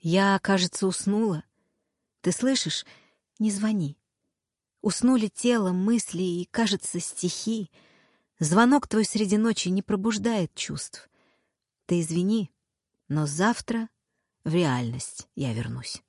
Я, кажется, уснула. Ты слышишь? Не звони. Уснули тело, мысли и, кажется, стихи. Звонок твой среди ночи не пробуждает чувств. Ты извини, но завтра в реальность я вернусь.